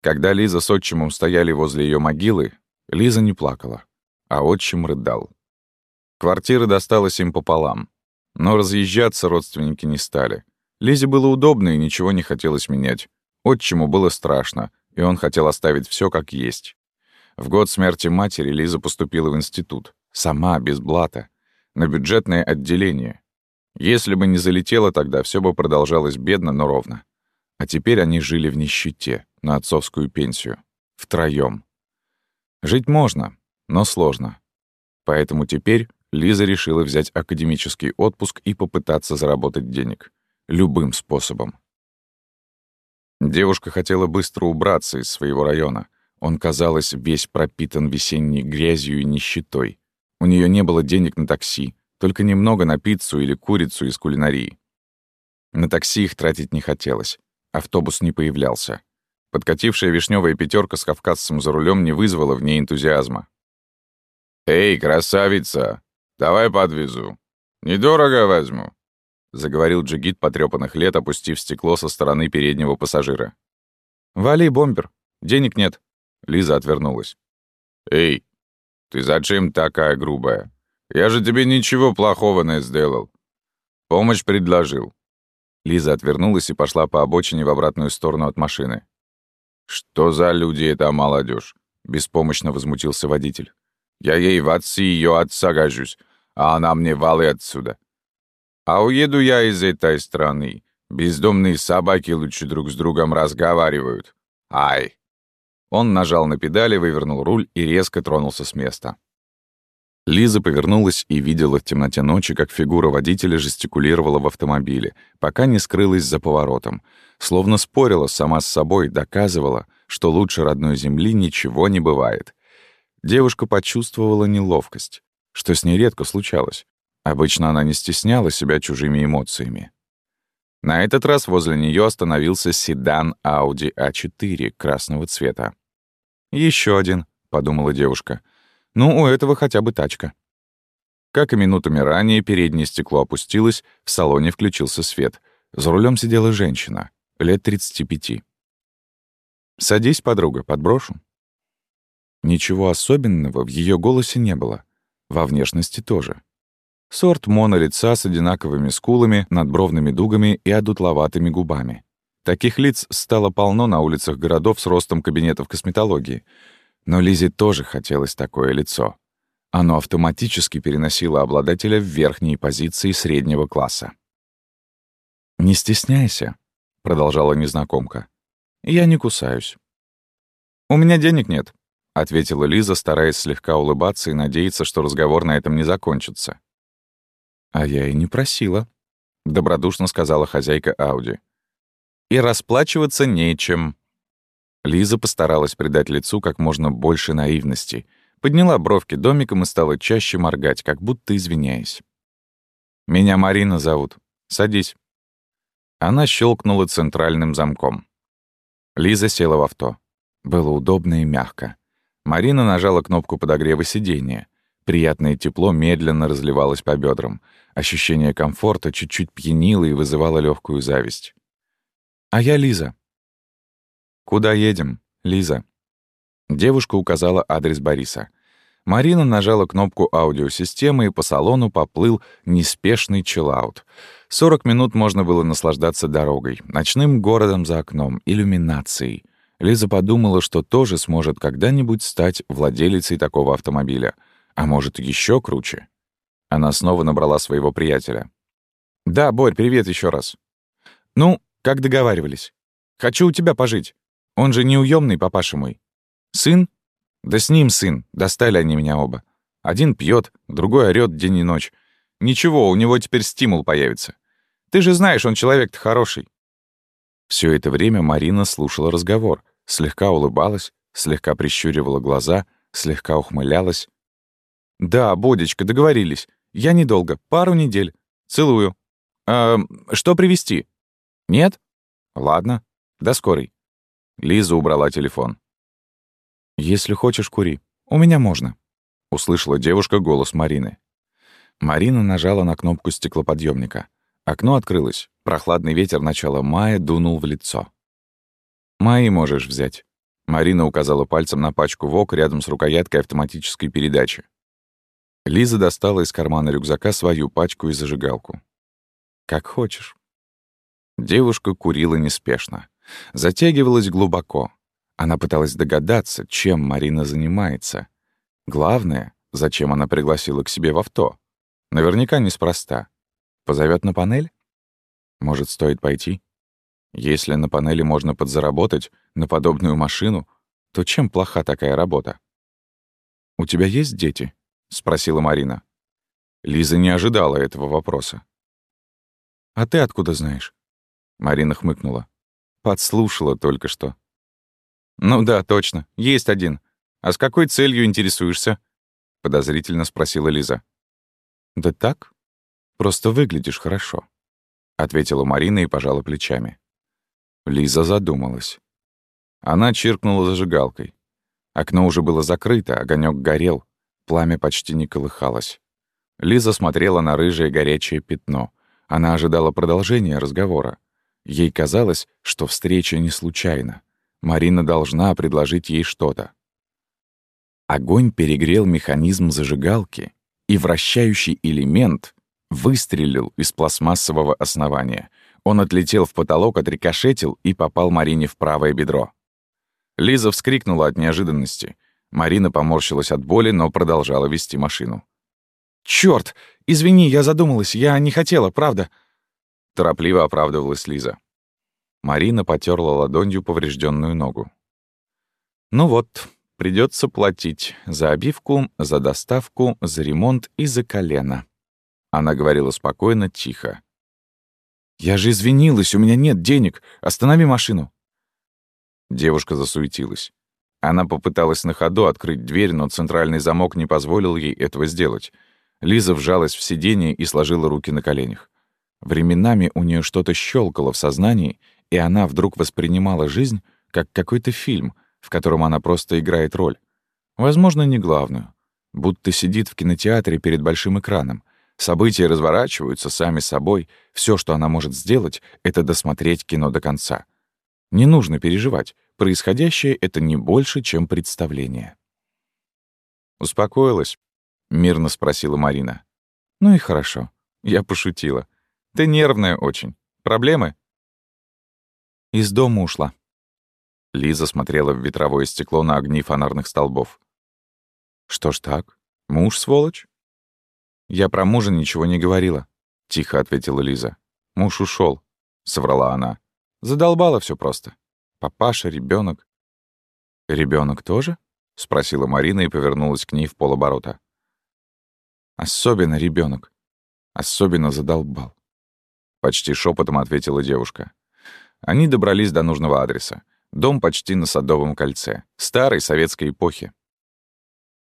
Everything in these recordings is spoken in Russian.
Когда Лиза с отчимом стояли возле ее могилы, Лиза не плакала, а отчим рыдал. Квартира досталась им пополам. Но разъезжаться родственники не стали. Лизе было удобно и ничего не хотелось менять. Отчиму было страшно, и он хотел оставить все как есть. В год смерти матери Лиза поступила в институт. Сама, без блата. На бюджетное отделение. Если бы не залетела тогда, все бы продолжалось бедно, но ровно. А теперь они жили в нищете, на отцовскую пенсию. Втроём. Жить можно, но сложно. Поэтому теперь Лиза решила взять академический отпуск и попытаться заработать денег. Любым способом. Девушка хотела быстро убраться из своего района. Он, казалось, весь пропитан весенней грязью и нищетой. У нее не было денег на такси, только немного на пиццу или курицу из кулинарии. На такси их тратить не хотелось. Автобус не появлялся. Подкатившая вишневая пятерка с кавказцем за рулем не вызвала в ней энтузиазма. «Эй, красавица! Давай подвезу. Недорого возьму», — заговорил джигит потрёпанных лет, опустив стекло со стороны переднего пассажира. «Вали, бомбер. Денег нет». Лиза отвернулась. «Эй, ты зачем такая грубая? Я же тебе ничего плохого не сделал. Помощь предложил. Лиза отвернулась и пошла по обочине в обратную сторону от машины. «Что за люди эта молодежь? беспомощно возмутился водитель. «Я ей в отцы ее отца гожусь, а она мне валы отсюда. А уеду я из этой страны. Бездомные собаки лучше друг с другом разговаривают. Ай!» Он нажал на педали, вывернул руль и резко тронулся с места. Лиза повернулась и видела в темноте ночи, как фигура водителя жестикулировала в автомобиле, пока не скрылась за поворотом. Словно спорила сама с собой, доказывала, что лучше родной земли ничего не бывает. Девушка почувствовала неловкость, что с ней редко случалось. Обычно она не стесняла себя чужими эмоциями. На этот раз возле нее остановился седан Audi A4 красного цвета. Еще один», — подумала девушка — ну, у этого хотя бы тачка. Как и минутами ранее, переднее стекло опустилось, в салоне включился свет. За рулем сидела женщина, лет 35. «Садись, подруга, подброшу». Ничего особенного в ее голосе не было. Во внешности тоже. Сорт моно лица с одинаковыми скулами, надбровными дугами и одутловатыми губами. Таких лиц стало полно на улицах городов с ростом кабинетов косметологии — но Лизе тоже хотелось такое лицо. Оно автоматически переносило обладателя в верхние позиции среднего класса. «Не стесняйся», — продолжала незнакомка. «Я не кусаюсь». «У меня денег нет», — ответила Лиза, стараясь слегка улыбаться и надеяться, что разговор на этом не закончится. «А я и не просила», — добродушно сказала хозяйка Ауди. «И расплачиваться нечем», Лиза постаралась придать лицу как можно больше наивности, подняла бровки домиком и стала чаще моргать, как будто извиняясь. «Меня Марина зовут. Садись». Она щелкнула центральным замком. Лиза села в авто. Было удобно и мягко. Марина нажала кнопку подогрева сиденья. Приятное тепло медленно разливалось по бедрам. Ощущение комфорта чуть-чуть пьянило и вызывало легкую зависть. «А я Лиза», «Куда едем, Лиза?» Девушка указала адрес Бориса. Марина нажала кнопку аудиосистемы, и по салону поплыл неспешный чиллаут. Сорок минут можно было наслаждаться дорогой, ночным городом за окном, иллюминацией. Лиза подумала, что тоже сможет когда-нибудь стать владелицей такого автомобиля. А может, еще круче. Она снова набрала своего приятеля. «Да, Борь, привет еще раз. Ну, как договаривались. Хочу у тебя пожить. Он же неуемный, папаша мой. Сын? Да с ним сын. Достали они меня оба. Один пьет, другой орёт день и ночь. Ничего, у него теперь стимул появится. Ты же знаешь, он человек-то хороший. Все это время Марина слушала разговор, слегка улыбалась, слегка прищуривала глаза, слегка ухмылялась. «Да, Бодечка, договорились. Я недолго, пару недель. Целую. А, что привезти? Нет? Ладно. До скорой. Лиза убрала телефон. «Если хочешь, кури. У меня можно», — услышала девушка голос Марины. Марина нажала на кнопку стеклоподъемника. Окно открылось. Прохладный ветер начала мая дунул в лицо. «Мои можешь взять». Марина указала пальцем на пачку ВОК рядом с рукояткой автоматической передачи. Лиза достала из кармана рюкзака свою пачку и зажигалку. «Как хочешь». Девушка курила неспешно. Затягивалась глубоко. Она пыталась догадаться, чем Марина занимается. Главное, зачем она пригласила к себе в авто. Наверняка неспроста. Позовет на панель? Может, стоит пойти? Если на панели можно подзаработать на подобную машину, то чем плоха такая работа? «У тебя есть дети?» — спросила Марина. Лиза не ожидала этого вопроса. «А ты откуда знаешь?» Марина хмыкнула. Подслушала только что. «Ну да, точно, есть один. А с какой целью интересуешься?» Подозрительно спросила Лиза. «Да так, просто выглядишь хорошо», — ответила Марина и пожала плечами. Лиза задумалась. Она чиркнула зажигалкой. Окно уже было закрыто, огонек горел, пламя почти не колыхалось. Лиза смотрела на рыжее горячее пятно. Она ожидала продолжения разговора. Ей казалось, что встреча не случайна. Марина должна предложить ей что-то. Огонь перегрел механизм зажигалки, и вращающий элемент выстрелил из пластмассового основания. Он отлетел в потолок, отрикошетил и попал Марине в правое бедро. Лиза вскрикнула от неожиданности. Марина поморщилась от боли, но продолжала вести машину. «Чёрт! Извини, я задумалась, я не хотела, правда?» Торопливо оправдывалась Лиза. Марина потерла ладонью поврежденную ногу. «Ну вот, придется платить за обивку, за доставку, за ремонт и за колено». Она говорила спокойно, тихо. «Я же извинилась, у меня нет денег. Останови машину». Девушка засуетилась. Она попыталась на ходу открыть дверь, но центральный замок не позволил ей этого сделать. Лиза вжалась в сиденье и сложила руки на коленях. Временами у нее что-то щелкало в сознании, и она вдруг воспринимала жизнь как какой-то фильм, в котором она просто играет роль. Возможно, не главную. Будто сидит в кинотеатре перед большим экраном. События разворачиваются сами собой. Все, что она может сделать, — это досмотреть кино до конца. Не нужно переживать. Происходящее — это не больше, чем представление. «Успокоилась?» — мирно спросила Марина. «Ну и хорошо. Я пошутила. Ты нервная очень. Проблемы?» Из дома ушла. Лиза смотрела в ветровое стекло на огни фонарных столбов. «Что ж так? Муж сволочь?» «Я про мужа ничего не говорила», — тихо ответила Лиза. «Муж ушел, соврала она. Задолбала все просто. Папаша, ребенок. Ребенок тоже? спросила Марина и повернулась к ней в полоборота. Особенно ребенок. Особенно задолбал. Почти шепотом ответила девушка. Они добрались до нужного адреса. Дом почти на Садовом кольце. Старой советской эпохи.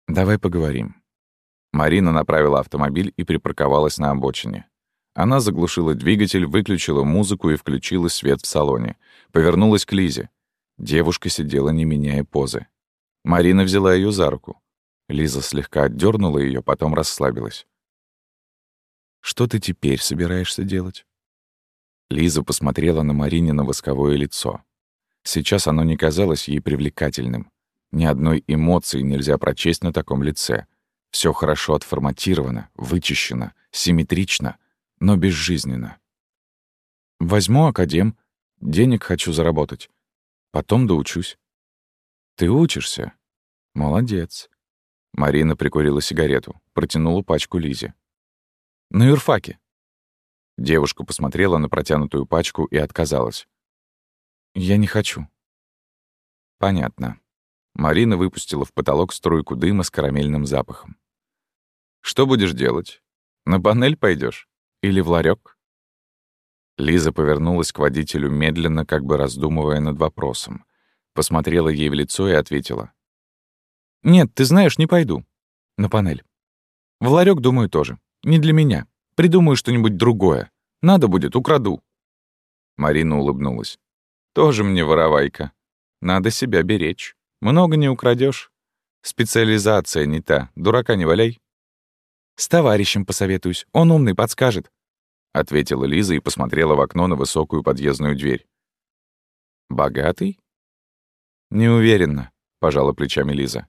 «Давай поговорим». Марина направила автомобиль и припарковалась на обочине. Она заглушила двигатель, выключила музыку и включила свет в салоне. Повернулась к Лизе. Девушка сидела, не меняя позы. Марина взяла ее за руку. Лиза слегка отдернула ее, потом расслабилась. «Что ты теперь собираешься делать?» Лиза посмотрела на Маринина восковое лицо. Сейчас оно не казалось ей привлекательным. Ни одной эмоции нельзя прочесть на таком лице. Все хорошо отформатировано, вычищено, симметрично — но безжизненно. Возьму академ, денег хочу заработать. Потом доучусь. Ты учишься? Молодец. Марина прикурила сигарету, протянула пачку Лизе. На юрфаке. Девушка посмотрела на протянутую пачку и отказалась. «Я не хочу». «Понятно». Марина выпустила в потолок струйку дыма с карамельным запахом. «Что будешь делать? На панель пойдешь? Или в ларек? Лиза повернулась к водителю медленно, как бы раздумывая над вопросом. Посмотрела ей в лицо и ответила. «Нет, ты знаешь, не пойду. На панель. В ларек, думаю, тоже. Не для меня. Придумаю что-нибудь другое. Надо будет, украду». Марина улыбнулась. «Тоже мне воровайка. Надо себя беречь. Много не украдешь. Специализация не та. Дурака не валяй». «С товарищем посоветуюсь. Он умный, подскажет», — ответила Лиза и посмотрела в окно на высокую подъездную дверь. «Богатый?» «Не уверена», — пожала плечами Лиза.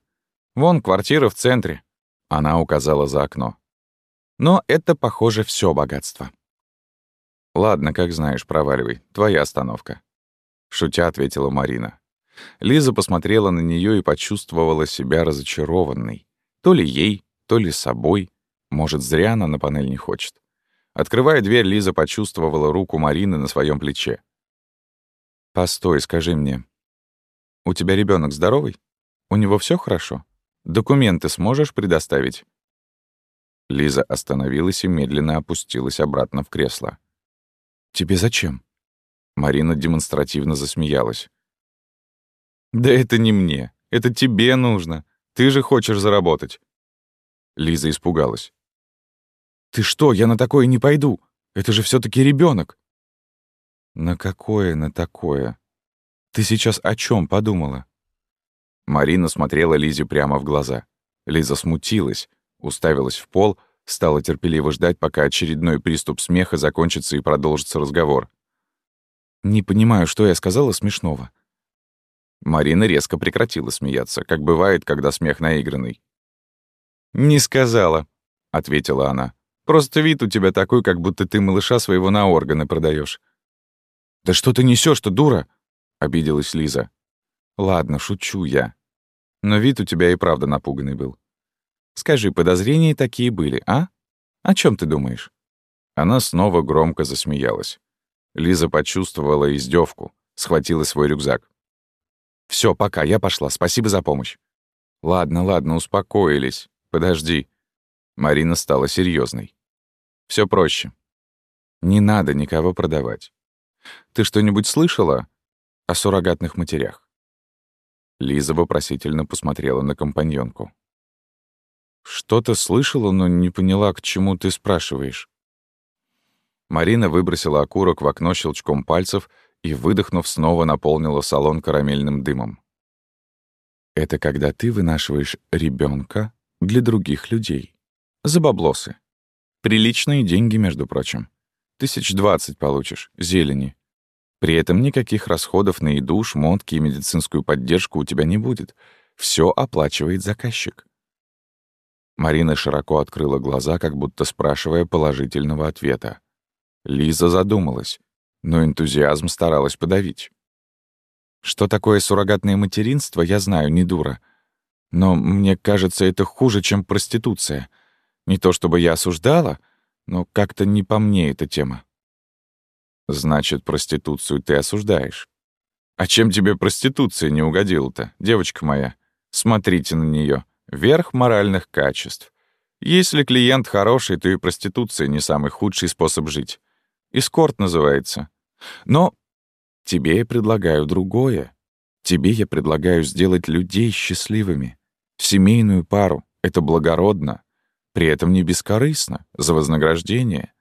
«Вон квартира в центре». Она указала за окно. «Но это, похоже, все богатство». «Ладно, как знаешь, проваливай. Твоя остановка». Шутя ответила Марина. Лиза посмотрела на нее и почувствовала себя разочарованной. То ли ей, то ли собой. Может, зря она на панель не хочет. Открывая дверь, Лиза почувствовала руку Марины на своем плече. «Постой, скажи мне, у тебя ребенок здоровый? У него все хорошо? Документы сможешь предоставить?» Лиза остановилась и медленно опустилась обратно в кресло. «Тебе зачем?» Марина демонстративно засмеялась. «Да это не мне. Это тебе нужно. Ты же хочешь заработать». Лиза испугалась. «Ты что, я на такое не пойду. Это же все таки ребенок. «На какое, на такое? Ты сейчас о чем подумала?» Марина смотрела Лизе прямо в глаза. Лиза смутилась, уставилась в пол, стала терпеливо ждать, пока очередной приступ смеха закончится и продолжится разговор. «Не понимаю, что я сказала смешного». Марина резко прекратила смеяться, как бывает, когда смех наигранный. «Не сказала», — ответила она. «Просто вид у тебя такой, как будто ты малыша своего на органы продаешь. «Да что ты несешь-то, дура?» — обиделась Лиза. «Ладно, шучу я. Но вид у тебя и правда напуганный был. Скажи, подозрения такие были, а? О чем ты думаешь?» Она снова громко засмеялась. Лиза почувствовала издевку, схватила свой рюкзак. Все, пока, я пошла, спасибо за помощь». «Ладно, ладно, успокоились. Подожди». Марина стала серьезной. Все проще. Не надо никого продавать. Ты что-нибудь слышала о суррогатных матерях?» Лиза вопросительно посмотрела на компаньонку. «Что-то слышала, но не поняла, к чему ты спрашиваешь». Марина выбросила окурок в окно щелчком пальцев и, выдохнув, снова наполнила салон карамельным дымом. «Это когда ты вынашиваешь ребенка для других людей. За баблосы. Приличные деньги, между прочим. Тысяч двадцать получишь, зелени. При этом никаких расходов на еду, шмотки и медицинскую поддержку у тебя не будет. Все оплачивает заказчик. Марина широко открыла глаза, как будто спрашивая положительного ответа. Лиза задумалась, но энтузиазм старалась подавить. Что такое суррогатное материнство, я знаю, не дура. Но мне кажется, это хуже, чем проституция. Не то чтобы я осуждала, но как-то не по мне эта тема. Значит, проституцию ты осуждаешь. А чем тебе проституция не угодила-то, девочка моя? Смотрите на нее. Верх моральных качеств. Если клиент хороший, то и проституция не самый худший способ жить. Эскорт называется. Но тебе я предлагаю другое. Тебе я предлагаю сделать людей счастливыми. Семейную пару. Это благородно. При этом не бескорыстно, за вознаграждение.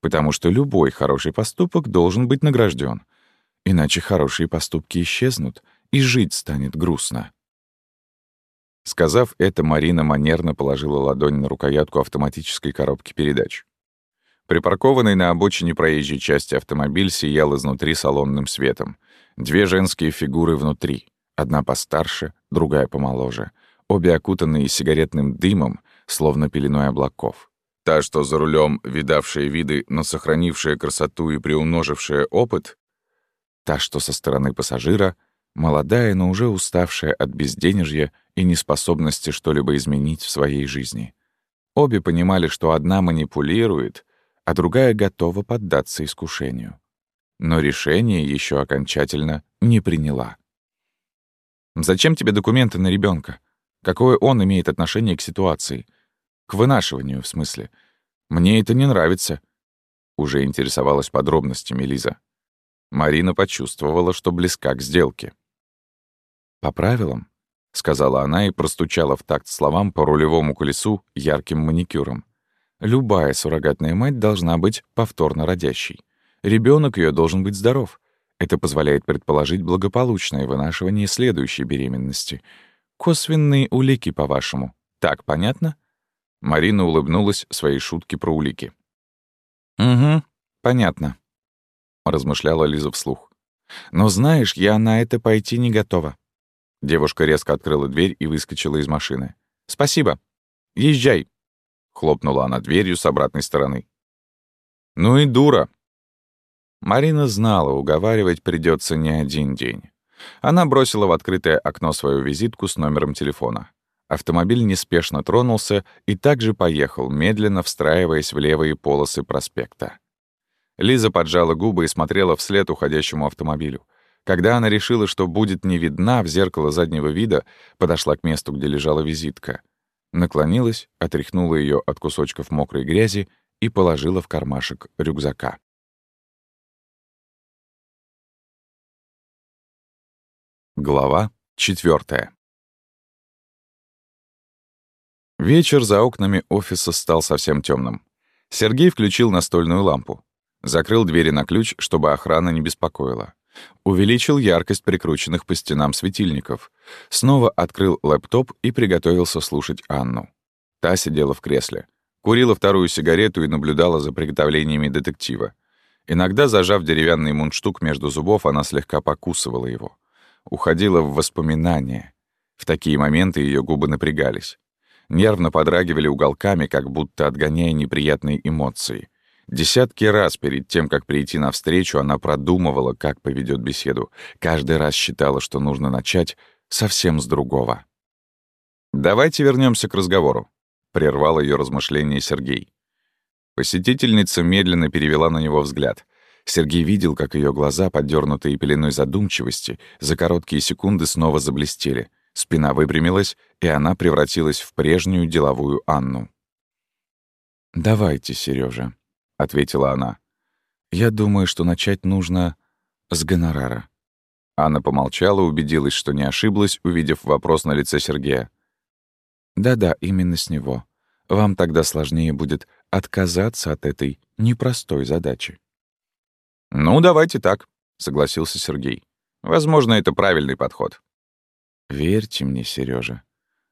Потому что любой хороший поступок должен быть награжден. Иначе хорошие поступки исчезнут, и жить станет грустно. Сказав это, Марина манерно положила ладонь на рукоятку автоматической коробки передач. Припаркованный на обочине проезжей части автомобиль сиял изнутри салонным светом. Две женские фигуры внутри. Одна постарше, другая помоложе. Обе окутанные сигаретным дымом, словно пеленой облаков. Та, что за рулем, видавшая виды, но сохранившая красоту и приумножившая опыт, та, что со стороны пассажира, молодая, но уже уставшая от безденежья и неспособности что-либо изменить в своей жизни. Обе понимали, что одна манипулирует, а другая готова поддаться искушению. Но решение еще окончательно не приняла. «Зачем тебе документы на ребенка? Какое он имеет отношение к ситуации? К вынашиванию, в смысле. Мне это не нравится. Уже интересовалась подробностями Лиза. Марина почувствовала, что близка к сделке. «По правилам», — сказала она и простучала в такт словам по рулевому колесу ярким маникюром. «Любая суррогатная мать должна быть повторно родящей. Ребенок ее должен быть здоров. Это позволяет предположить благополучное вынашивание следующей беременности — Косвенные улики, по-вашему. Так понятно?» Марина улыбнулась своей шутке про улики. «Угу, понятно», — размышляла Лиза вслух. «Но знаешь, я на это пойти не готова. Девушка резко открыла дверь и выскочила из машины. «Спасибо. Езжай!» Хлопнула она дверью с обратной стороны. «Ну и дура!» Марина знала, уговаривать придется не один день. Она бросила в открытое окно свою визитку с номером телефона. Автомобиль неспешно тронулся и также поехал, медленно встраиваясь в левые полосы проспекта. Лиза поджала губы и смотрела вслед уходящему автомобилю. Когда она решила, что будет не видна в зеркало заднего вида, подошла к месту, где лежала визитка. Наклонилась, отряхнула ее от кусочков мокрой грязи и положила в кармашек рюкзака. Глава четвертая. Вечер за окнами офиса стал совсем темным. Сергей включил настольную лампу. Закрыл двери на ключ, чтобы охрана не беспокоила. Увеличил яркость прикрученных по стенам светильников. Снова открыл лэптоп и приготовился слушать Анну. Та сидела в кресле. Курила вторую сигарету и наблюдала за приготовлениями детектива. Иногда, зажав деревянный мундштук между зубов, она слегка покусывала его уходила в воспоминания. В такие моменты ее губы напрягались. Нервно подрагивали уголками, как будто отгоняя неприятные эмоции. Десятки раз перед тем, как прийти навстречу, она продумывала, как поведет беседу. Каждый раз считала, что нужно начать совсем с другого. «Давайте вернемся к разговору», — прервал ее размышление Сергей. Посетительница медленно перевела на него взгляд. Сергей видел, как ее глаза, поддернутые пеленой задумчивости, за короткие секунды снова заблестели. Спина выпрямилась, и она превратилась в прежнюю деловую Анну. «Давайте, Сережа, ответила она. «Я думаю, что начать нужно с гонорара». Анна помолчала, убедилась, что не ошиблась, увидев вопрос на лице Сергея. «Да-да, именно с него. Вам тогда сложнее будет отказаться от этой непростой задачи». «Ну, давайте так», — согласился Сергей. «Возможно, это правильный подход». «Верьте мне, Сережа.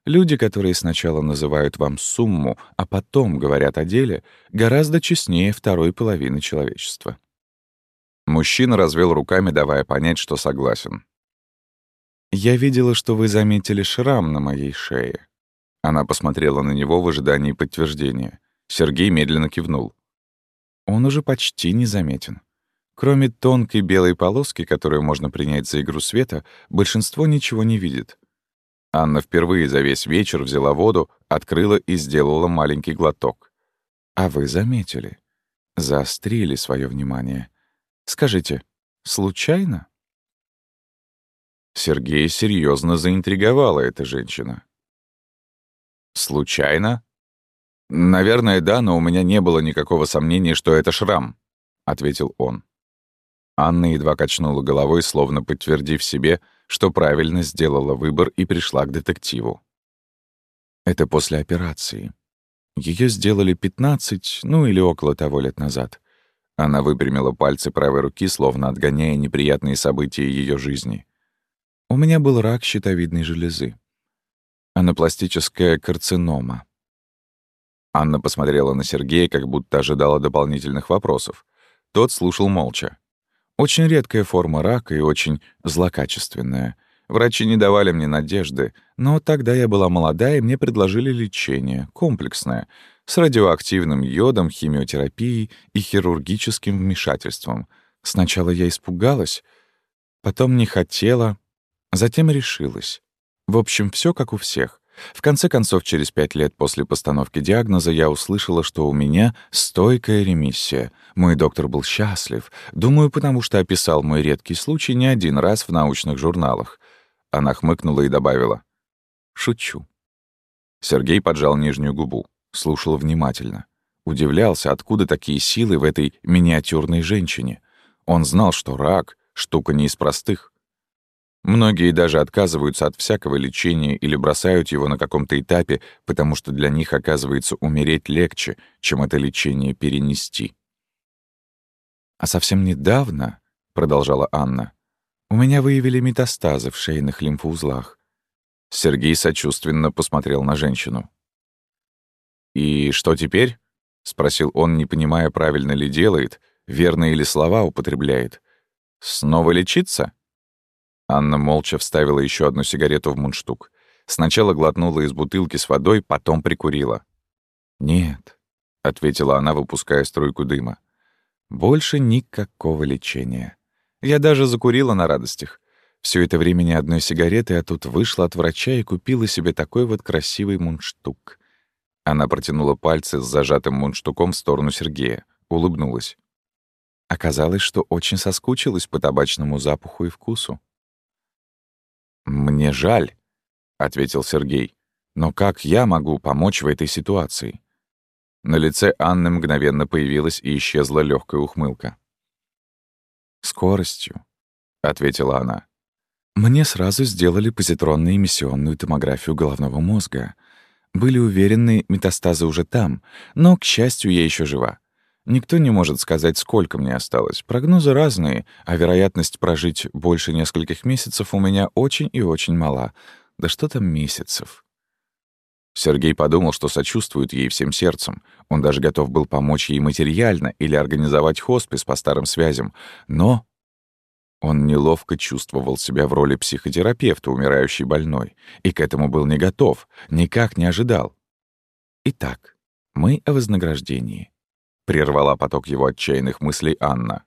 Люди, которые сначала называют вам сумму, а потом говорят о деле, гораздо честнее второй половины человечества». Мужчина развел руками, давая понять, что согласен. «Я видела, что вы заметили шрам на моей шее». Она посмотрела на него в ожидании подтверждения. Сергей медленно кивнул. «Он уже почти незаметен. Кроме тонкой белой полоски, которую можно принять за игру света, большинство ничего не видит. Анна впервые за весь вечер взяла воду, открыла и сделала маленький глоток. А вы заметили? Заострили свое внимание. Скажите, случайно? Сергей серьезно заинтриговала эта женщина. «Случайно?» «Наверное, да, но у меня не было никакого сомнения, что это шрам», — ответил он. Анна едва качнула головой, словно подтвердив себе, что правильно сделала выбор и пришла к детективу. Это после операции. Ее сделали 15, ну или около того лет назад. Она выпрямила пальцы правой руки, словно отгоняя неприятные события ее жизни. У меня был рак щитовидной железы. Анапластическая карцинома. Анна посмотрела на Сергея, как будто ожидала дополнительных вопросов. Тот слушал молча. Очень редкая форма рака и очень злокачественная. Врачи не давали мне надежды, но тогда я была молода, и мне предложили лечение, комплексное, с радиоактивным йодом, химиотерапией и хирургическим вмешательством. Сначала я испугалась, потом не хотела, затем решилась. В общем, все как у всех. В конце концов, через пять лет после постановки диагноза я услышала, что у меня стойкая ремиссия. Мой доктор был счастлив. Думаю, потому что описал мой редкий случай не один раз в научных журналах. Она хмыкнула и добавила. «Шучу». Сергей поджал нижнюю губу, слушал внимательно. Удивлялся, откуда такие силы в этой миниатюрной женщине. Он знал, что рак — штука не из простых. Многие даже отказываются от всякого лечения или бросают его на каком-то этапе, потому что для них оказывается умереть легче, чем это лечение перенести. «А совсем недавно, — продолжала Анна, — у меня выявили метастазы в шейных лимфоузлах». Сергей сочувственно посмотрел на женщину. «И что теперь?» — спросил он, не понимая, правильно ли делает, верные ли слова употребляет. «Снова лечиться?» Анна молча вставила еще одну сигарету в мундштук. Сначала глотнула из бутылки с водой, потом прикурила. «Нет», — ответила она, выпуская струйку дыма. «Больше никакого лечения. Я даже закурила на радостях. Все это время ни одной сигареты, а тут вышла от врача и купила себе такой вот красивый мундштук». Она протянула пальцы с зажатым мундштуком в сторону Сергея, улыбнулась. Оказалось, что очень соскучилась по табачному запаху и вкусу. «Мне жаль», — ответил Сергей. «Но как я могу помочь в этой ситуации?» На лице Анны мгновенно появилась и исчезла легкая ухмылка. «Скоростью», — ответила она. «Мне сразу сделали позитронно-эмиссионную томографию головного мозга. Были уверены, метастазы уже там, но, к счастью, я еще жива. Никто не может сказать, сколько мне осталось. Прогнозы разные, а вероятность прожить больше нескольких месяцев у меня очень и очень мала. Да что там месяцев? Сергей подумал, что сочувствует ей всем сердцем. Он даже готов был помочь ей материально или организовать хоспис по старым связям. Но он неловко чувствовал себя в роли психотерапевта, умирающей больной, и к этому был не готов, никак не ожидал. Итак, мы о вознаграждении прервала поток его отчаянных мыслей Анна.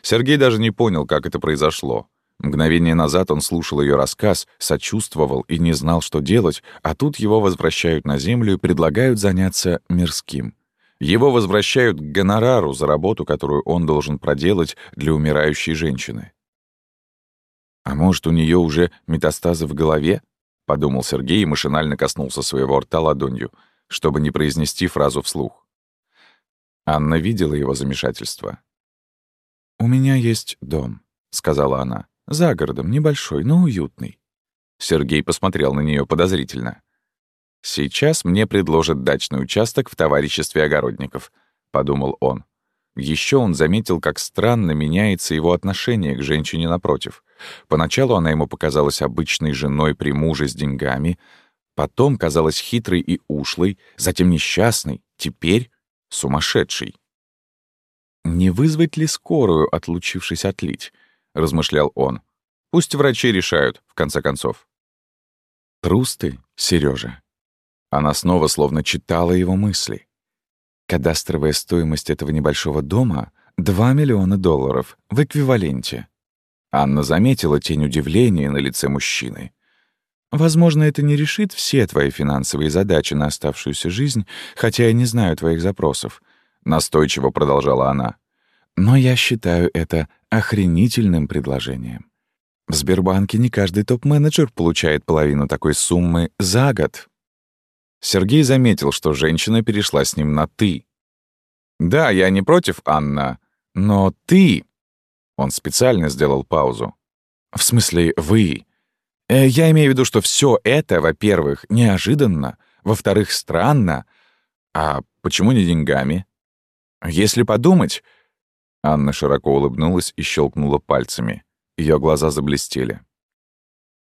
Сергей даже не понял, как это произошло. Мгновение назад он слушал ее рассказ, сочувствовал и не знал, что делать, а тут его возвращают на землю и предлагают заняться мирским. Его возвращают к гонорару за работу, которую он должен проделать для умирающей женщины. «А может, у нее уже метастазы в голове?» — подумал Сергей и машинально коснулся своего рта ладонью, чтобы не произнести фразу вслух. Анна видела его замешательство. «У меня есть дом», — сказала она. «За городом, небольшой, но уютный». Сергей посмотрел на нее подозрительно. «Сейчас мне предложат дачный участок в товариществе огородников», — подумал он. Еще он заметил, как странно меняется его отношение к женщине напротив. Поначалу она ему показалась обычной женой при муже с деньгами, потом казалась хитрой и ушлой, затем несчастной, теперь Сумасшедший. «Не вызвать ли скорую, отлучившись отлить?» — размышлял он. «Пусть врачи решают, в конце концов». «Трус ты, Серёжа». Она снова словно читала его мысли. Кадастровая стоимость этого небольшого дома — 2 миллиона долларов в эквиваленте. Анна заметила тень удивления на лице мужчины. Возможно, это не решит все твои финансовые задачи на оставшуюся жизнь, хотя я не знаю твоих запросов», — настойчиво продолжала она. «Но я считаю это охренительным предложением. В Сбербанке не каждый топ-менеджер получает половину такой суммы за год». Сергей заметил, что женщина перешла с ним на «ты». «Да, я не против, Анна, но ты...» Он специально сделал паузу. «В смысле, вы...» Э, я имею в виду, что все это, во-первых, неожиданно, во-вторых, странно. А почему не деньгами? Если подумать... Анна широко улыбнулась и щелкнула пальцами. Ее глаза заблестели.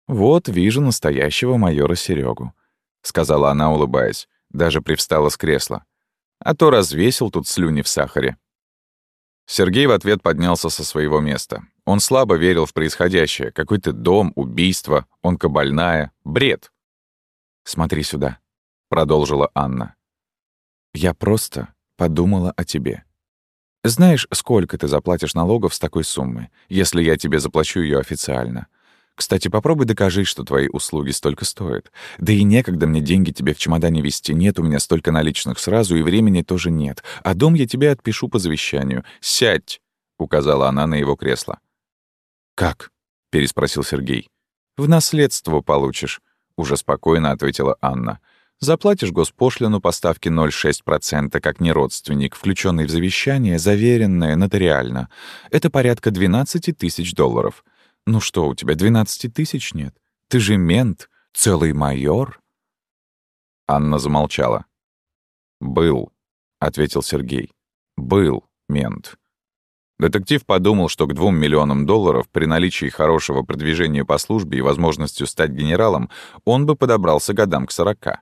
«Вот вижу настоящего майора Серегу, сказала она, улыбаясь, даже привстала с кресла. «А то развесил тут слюни в сахаре». Сергей в ответ поднялся со своего места. Он слабо верил в происходящее. Какой-то дом, убийство, онкобольная. Бред. «Смотри сюда», — продолжила Анна. «Я просто подумала о тебе. Знаешь, сколько ты заплатишь налогов с такой суммы, если я тебе заплачу ее официально? Кстати, попробуй докажи, что твои услуги столько стоят. Да и некогда мне деньги тебе в чемодане вести. Нет у меня столько наличных сразу, и времени тоже нет. А дом я тебе отпишу по завещанию. Сядь!» — указала она на его кресло. «Как?» — переспросил Сергей. «В наследство получишь», — уже спокойно ответила Анна. «Заплатишь госпошлину по ставке 0,6%, как неродственник, включенный в завещание, заверенное нотариально. Это порядка 12 тысяч долларов. «Ну что, у тебя 12 тысяч нет? Ты же мент, целый майор?» Анна замолчала. «Был», — ответил Сергей. «Был мент». Детектив подумал, что к двум миллионам долларов при наличии хорошего продвижения по службе и возможностью стать генералом он бы подобрался годам к сорока,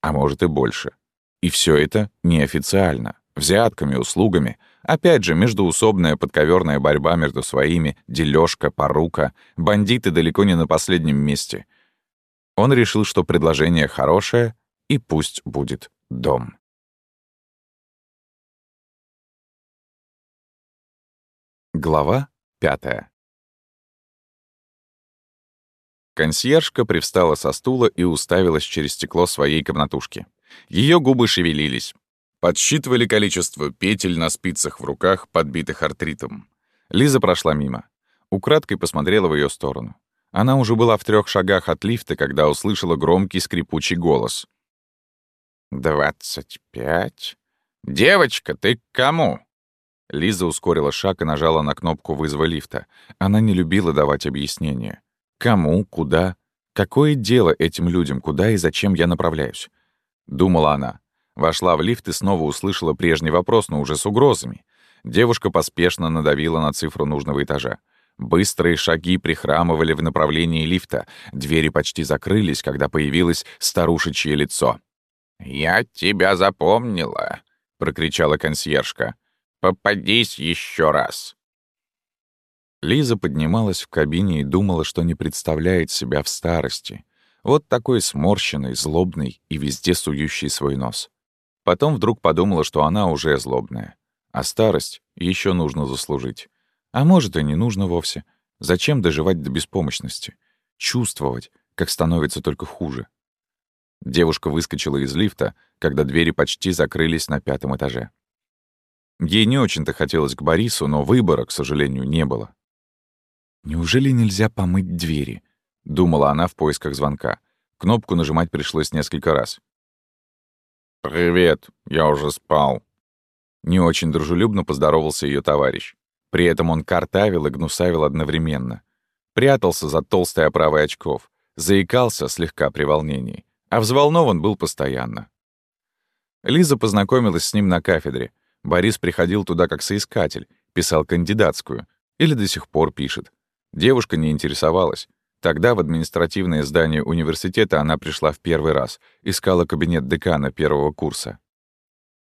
а может и больше. И все это неофициально, взятками, услугами, Опять же, междуусобная подковерная борьба между своими, дележка, порука, бандиты далеко не на последнем месте. Он решил, что предложение хорошее, и пусть будет дом. Глава пятая. Консьержка привстала со стула и уставилась через стекло своей комнатушки. Ее губы шевелились. Подсчитывали количество петель на спицах в руках, подбитых артритом. Лиза прошла мимо. Украдкой посмотрела в ее сторону. Она уже была в трех шагах от лифта, когда услышала громкий скрипучий голос. «Двадцать пять? Девочка, ты к кому?» Лиза ускорила шаг и нажала на кнопку вызова лифта. Она не любила давать объяснения. Кому, куда, какое дело этим людям, куда и зачем я направляюсь? Думала она. Вошла в лифт и снова услышала прежний вопрос, но уже с угрозами. Девушка поспешно надавила на цифру нужного этажа. Быстрые шаги прихрамывали в направлении лифта. Двери почти закрылись, когда появилось старушечье лицо. «Я тебя запомнила», — прокричала консьержка. «Попадись еще раз». Лиза поднималась в кабине и думала, что не представляет себя в старости. Вот такой сморщенный, злобный и везде сующий свой нос. Потом вдруг подумала, что она уже злобная. А старость еще нужно заслужить. А может, и не нужно вовсе. Зачем доживать до беспомощности? Чувствовать, как становится только хуже. Девушка выскочила из лифта, когда двери почти закрылись на пятом этаже. Ей не очень-то хотелось к Борису, но выбора, к сожалению, не было. «Неужели нельзя помыть двери?» — думала она в поисках звонка. Кнопку нажимать пришлось несколько раз. «Привет, я уже спал». Не очень дружелюбно поздоровался ее товарищ. При этом он картавил и гнусавил одновременно. Прятался за толстой оправой очков, заикался слегка при волнении, а взволнован был постоянно. Лиза познакомилась с ним на кафедре. Борис приходил туда как соискатель, писал кандидатскую, или до сих пор пишет. Девушка не интересовалась. Тогда в административное здание университета она пришла в первый раз, искала кабинет декана первого курса.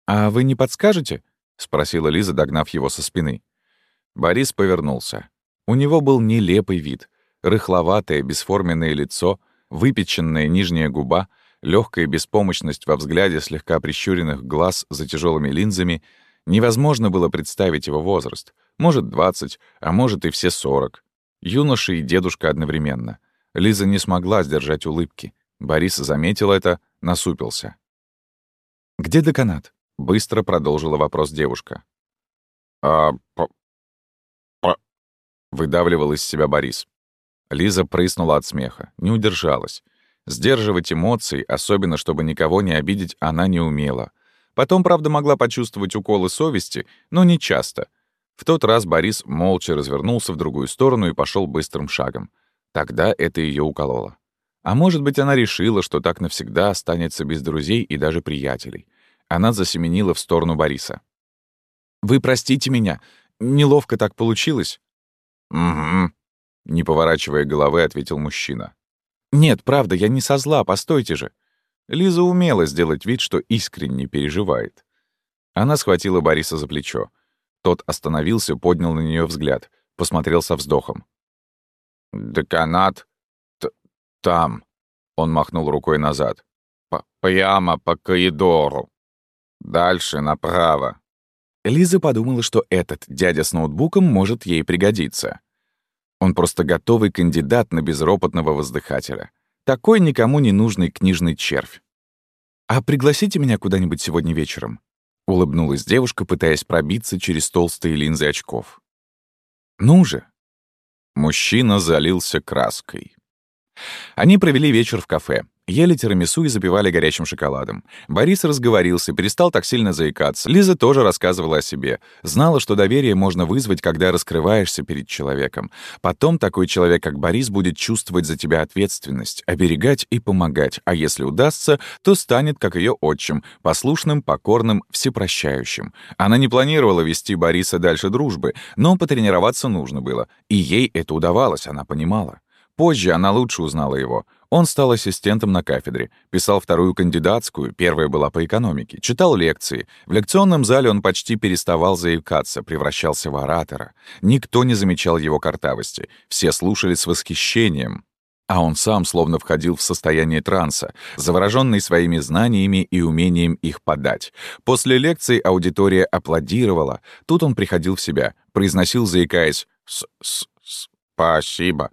«А вы не подскажете?» — спросила Лиза, догнав его со спины. Борис повернулся. У него был нелепый вид. Рыхловатое, бесформенное лицо, выпеченная нижняя губа, легкая беспомощность во взгляде слегка прищуренных глаз за тяжелыми линзами. Невозможно было представить его возраст. Может, 20, а может и все 40. Юноша и дедушка одновременно. Лиза не смогла сдержать улыбки. Борис заметил это, насупился. «Где деканат?» — быстро продолжила вопрос девушка. «А... по... по...» — выдавливал из себя Борис. Лиза прыснула от смеха, не удержалась. Сдерживать эмоции, особенно чтобы никого не обидеть, она не умела. Потом, правда, могла почувствовать уколы совести, но не часто. В тот раз Борис молча развернулся в другую сторону и пошел быстрым шагом. Тогда это ее укололо. А может быть, она решила, что так навсегда останется без друзей и даже приятелей. Она засеменила в сторону Бориса. «Вы простите меня. Неловко так получилось?» «Угу», — не поворачивая головы, ответил мужчина. «Нет, правда, я не со зла, постойте же». Лиза умела сделать вид, что искренне переживает. Она схватила Бориса за плечо. Тот остановился, поднял на нее взгляд, посмотрел со вздохом. «Деканат? Т там!» Он махнул рукой назад. П «Прямо по коридору. Дальше направо». Лиза подумала, что этот дядя с ноутбуком может ей пригодиться. Он просто готовый кандидат на безропотного воздыхателя. Такой никому не нужный книжный червь. «А пригласите меня куда-нибудь сегодня вечером?» — улыбнулась девушка, пытаясь пробиться через толстые линзы очков. «Ну же!» Мужчина залился краской. Они провели вечер в кафе. Ели тирамису и запивали горячим шоколадом. Борис разговорился, перестал так сильно заикаться. Лиза тоже рассказывала о себе. Знала, что доверие можно вызвать, когда раскрываешься перед человеком. Потом такой человек, как Борис, будет чувствовать за тебя ответственность, оберегать и помогать. А если удастся, то станет, как ее отчим, послушным, покорным, всепрощающим. Она не планировала вести Бориса дальше дружбы, но потренироваться нужно было. И ей это удавалось, она понимала. Позже она лучше узнала его. Он стал ассистентом на кафедре, писал вторую кандидатскую, первая была по экономике, читал лекции. В лекционном зале он почти переставал заикаться, превращался в оратора. Никто не замечал его картавости, все слушали с восхищением. А он сам словно входил в состояние транса, завороженный своими знаниями и умением их подать. После лекции аудитория аплодировала. Тут он приходил в себя, произносил, заикаясь, «С -с -с «Спасибо».